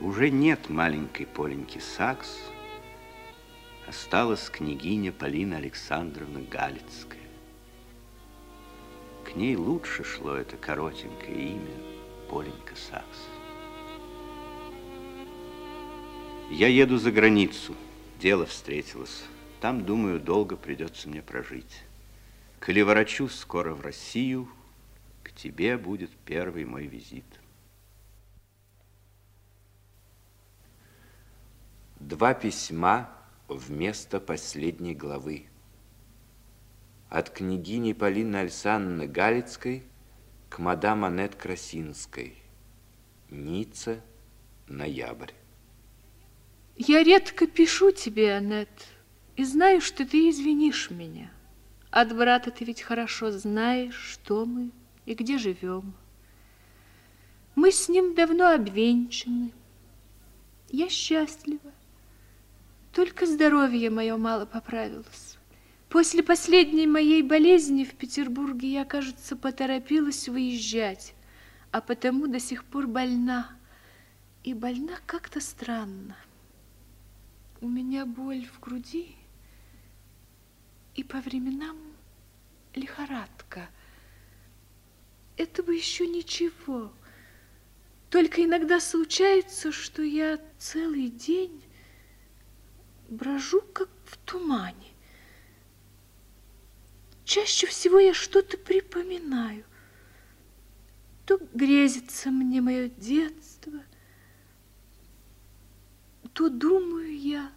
Уже нет маленькой Поленьки Сакс, осталась княгиня Полина Александровна Галицкая. К ней лучше шло это коротенькое имя Поленька Сакс. Я еду за границу, дело встретилось. Там, думаю, долго придется мне прожить. Коли ворочусь скоро в Россию, к тебе будет первый мой визит. Два письма вместо последней главы. От княгини Полины Александровны Галицкой к мадам Анет Красинской. Ницца, ноябрь. Я редко пишу тебе, Анет, и знаю, что ты извинишь меня. От брата ты ведь хорошо знаешь, что мы и где живем. Мы с ним давно обвенчаны. Я счастлива. Только здоровье мое мало поправилось. После последней моей болезни в Петербурге я, кажется, поторопилась выезжать, а потому до сих пор больна. И больна как-то странно. У меня боль в груди и по временам лихорадка. Это бы еще ничего. Только иногда случается, что я целый день брожу, как в тумане. Чаще всего я что-то припоминаю. То грезится мне мое детство, то думаю я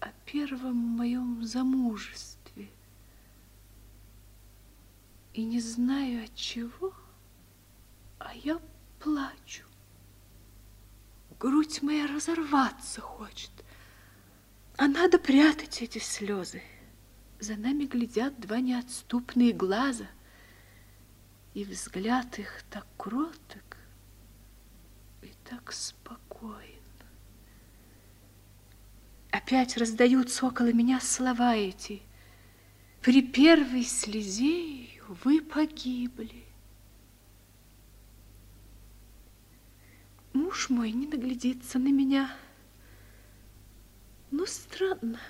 о первом моем замужестве. И не знаю от чего, а я плачу. Грудь моя разорваться хочет. А надо прятать эти слезы. За нами глядят два неотступные глаза, и взгляд их так кроток и так спокоен. Опять раздаются около меня слова эти. При первой слезе вы погибли. Муж мой не наглядится на меня, но странно,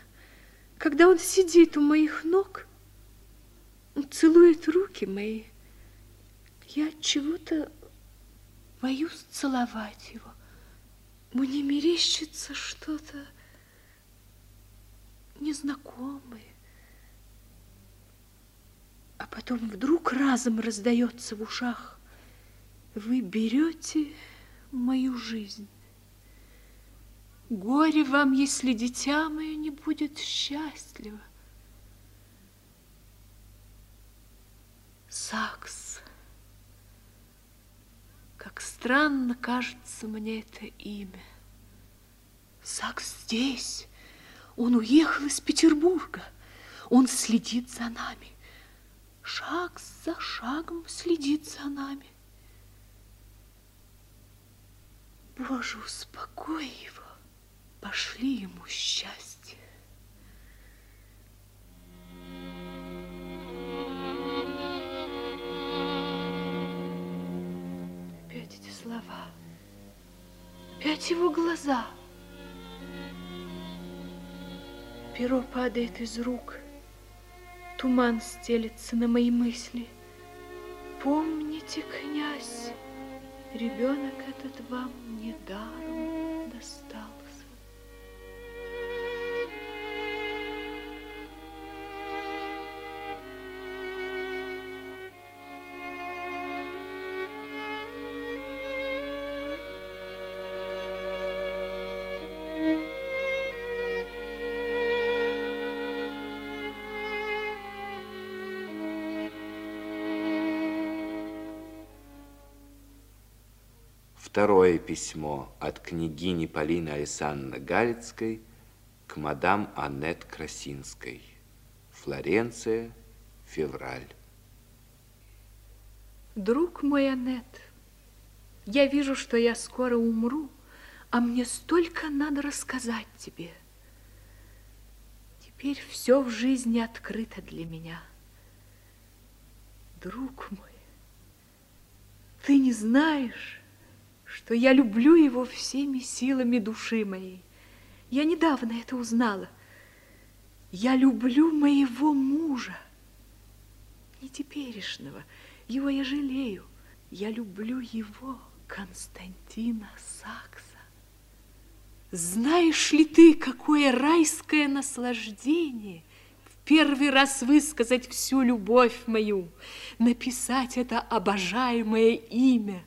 когда он сидит у моих ног, целует руки мои, я чего-то боюсь целовать его. Мне мерещится что-то незнакомое. А потом вдруг разом раздается в ушах. Вы берете мою жизнь. Горе вам, если дитя мое не будет счастливо. Сакс. Как странно кажется мне это имя. Сакс здесь. Он уехал из Петербурга. Он следит за нами. Шаг за шагом следит за нами. Боже, успокой его пошли ему счастье. Опять эти слова, опять его глаза. Перо падает из рук, туман стелется на мои мысли. Помните, князь, ребенок этот вам не даром достал. Второе письмо от княгини Полины Александровны Галицкой к мадам Аннет Красинской. Флоренция, февраль. Друг мой, Аннет, я вижу, что я скоро умру, а мне столько надо рассказать тебе. Теперь все в жизни открыто для меня. Друг мой, ты не знаешь, что я люблю его всеми силами души моей. Я недавно это узнала. Я люблю моего мужа, не теперешнего, его я жалею. Я люблю его, Константина Сакса. Знаешь ли ты, какое райское наслаждение в первый раз высказать всю любовь мою, написать это обожаемое имя,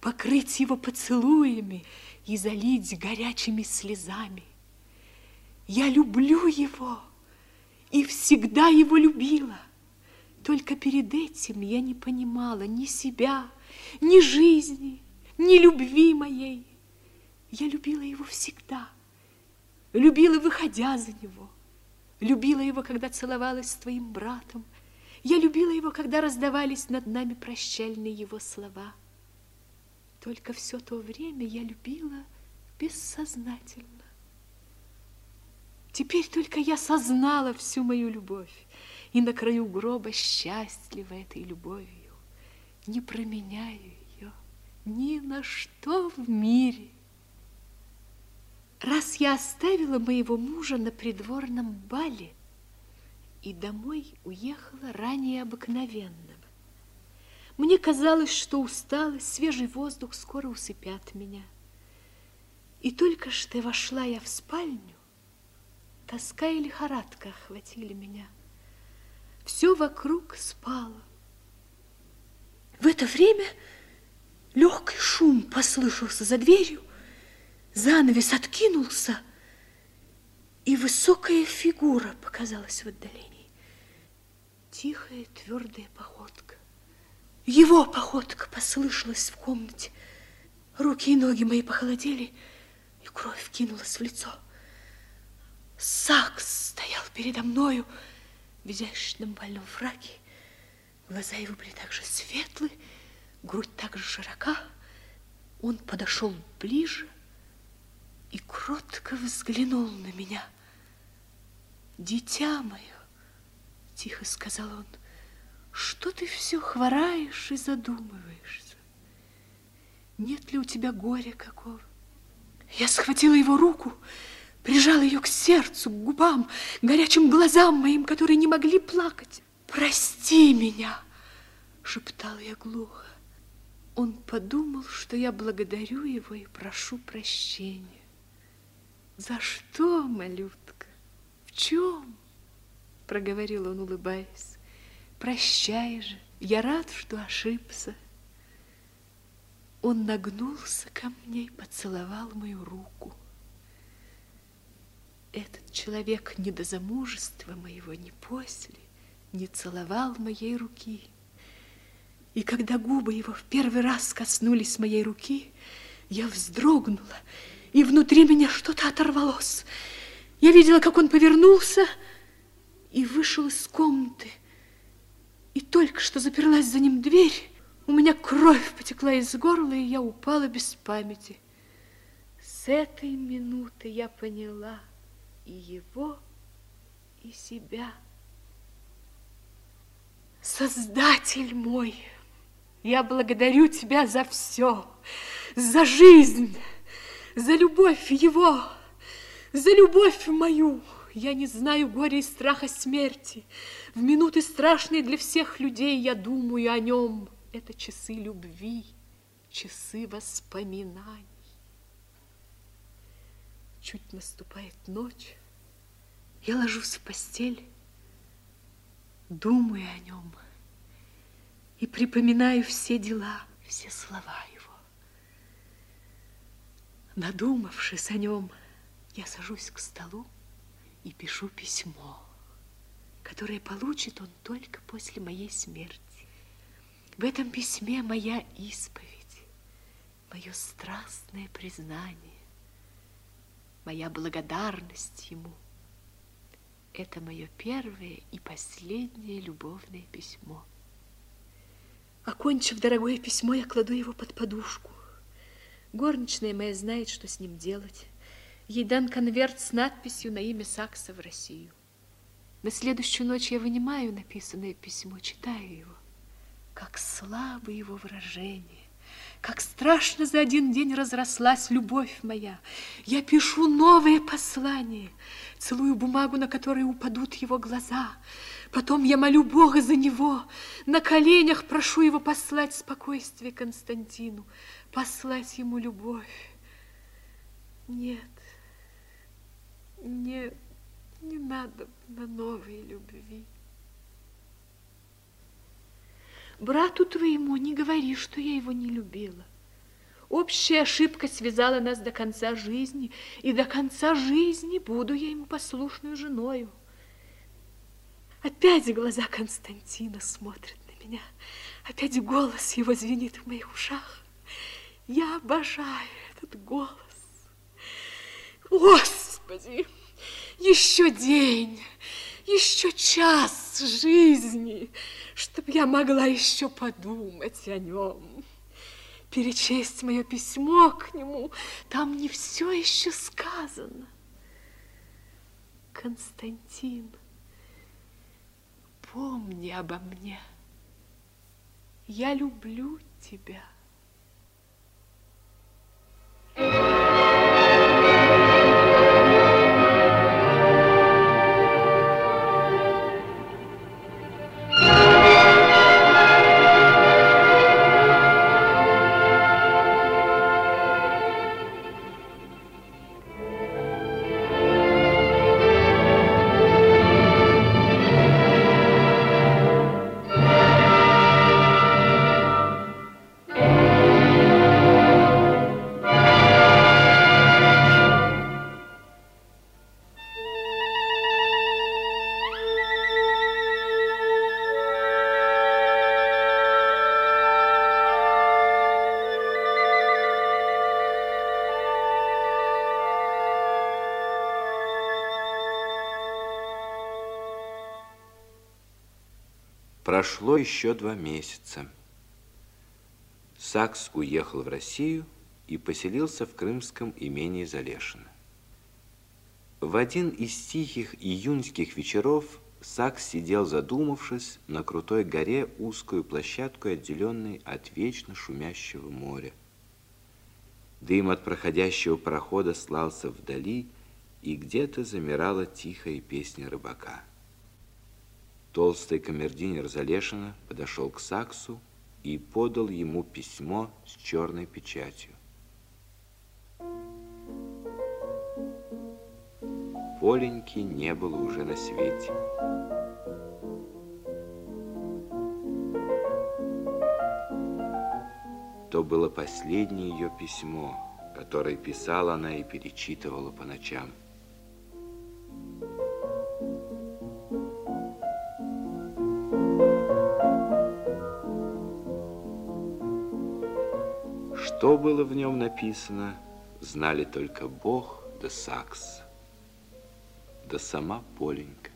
покрыть его поцелуями и залить горячими слезами. Я люблю его и всегда его любила. Только перед этим я не понимала ни себя, ни жизни, ни любви моей. Я любила его всегда, любила, выходя за него, любила его, когда целовалась с твоим братом, я любила его, когда раздавались над нами прощальные его слова. Только все то время я любила бессознательно. Теперь только я сознала всю мою любовь и на краю гроба счастлива этой любовью, не променяю ее ни на что в мире. Раз я оставила моего мужа на придворном бале и домой уехала ранее обыкновенного, мне казалось, что усталость, свежий воздух скоро усыпят меня. И только что вошла я в спальню, тоска и лихорадка охватили меня. Все вокруг спало. В это время легкий шум послышался за дверью, занавес откинулся, и высокая фигура показалась в отдалении. Тихая, твердая походка. Его походка послышалась в комнате. Руки и ноги мои похолодели, и кровь кинулась в лицо. Сакс стоял передо мною в изящном бальном фраке. Глаза его были также светлы, грудь также широка. Он подошел ближе и кротко взглянул на меня. «Дитя мое», — тихо сказал он, — «что ты все хвораешь и задумываешься? Нет ли у тебя горя какого?» Я схватила его руку, — прижал ее к сердцу, к губам, к горячим глазам моим, которые не могли плакать. «Прости меня!» — шептал я глухо. Он подумал, что я благодарю его и прошу прощения. «За что, малютка? В чем?» — проговорил он, улыбаясь. «Прощай же, я рад, что ошибся». Он нагнулся ко мне и поцеловал мою руку. Этот человек ни до замужества моего, ни после не целовал моей руки. И когда губы его в первый раз коснулись моей руки, я вздрогнула, и внутри меня что-то оторвалось. Я видела, как он повернулся и вышел из комнаты. И только что заперлась за ним дверь, у меня кровь потекла из горла, и я упала без памяти. С этой минуты я поняла — и его, и себя. Создатель мой, я благодарю тебя за все, за жизнь, за любовь его, за любовь мою. Я не знаю горя и страха смерти. В минуты страшные для всех людей я думаю о нем. Это часы любви, часы воспоминаний. Чуть наступает ночь, я ложусь в постель, думаю о нем и припоминаю все дела, все слова его. Надумавшись о нем, я сажусь к столу и пишу письмо, которое получит он только после моей смерти. В этом письме моя исповедь, мое страстное признание, моя благодарность ему. Это мое первое и последнее любовное письмо. Окончив дорогое письмо, я кладу его под подушку. Горничная моя знает, что с ним делать. Ей дан конверт с надписью на имя Сакса в Россию. На следующую ночь я вынимаю написанное письмо, читаю его. Как слабо его выражение, как страшно за один день разрослась любовь моя. Я пишу новое послание, целую бумагу, на которой упадут его глаза. Потом я молю Бога за него, на коленях прошу его послать спокойствие Константину, послать ему любовь. Нет, нет, не надо на новой любви. Брату твоему не говори, что я его не любила. Общая ошибка связала нас до конца жизни, и до конца жизни буду я ему послушную женою. Опять глаза Константина смотрят на меня, опять голос его звенит в моих ушах. Я обожаю этот голос. Господи, еще день, еще час жизни, чтобы я могла еще подумать о нем, перечесть мое письмо к нему. Там не все еще сказано. Константин, помни обо мне. Я люблю тебя. Прошло еще два месяца. Сакс уехал в Россию и поселился в крымском имении Залешино. В один из тихих июньских вечеров Сакс сидел задумавшись на крутой горе узкую площадку, отделенной от вечно шумящего моря. Дым от проходящего парохода слался вдали, и где-то замирала тихая песня рыбака. Толстый камердинер Залешина подошел к Саксу и подал ему письмо с черной печатью. Поленьки не было уже на свете. То было последнее ее письмо, которое писала она и перечитывала по ночам. Что было в нем написано, знали только Бог да Сакс, да сама Поленька.